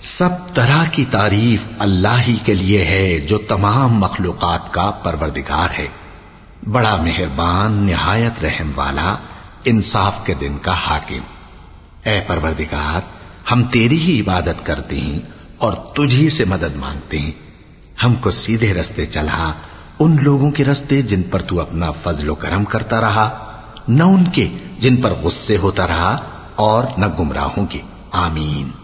सब तरह की तारीफ़ अल्लाह ही के लिए है, जो तमाम मखलूकात का परवरदिगार है। बड़ा मेहरबान, निहायत रहम वाला, इंसाफ के दिन का हाकिम। ए परवरदिगार, हम तेरी ही इबादत करते हैं और तुझी से मदद मांगते हैं। हमको सीधे रस्ते चला, उन लोगों के रस्ते जिन पर तू अपना फजलो करम करता रहा, न उनके जिन पर गुस्से होता रहा, और न गुमराहों के। आमीन।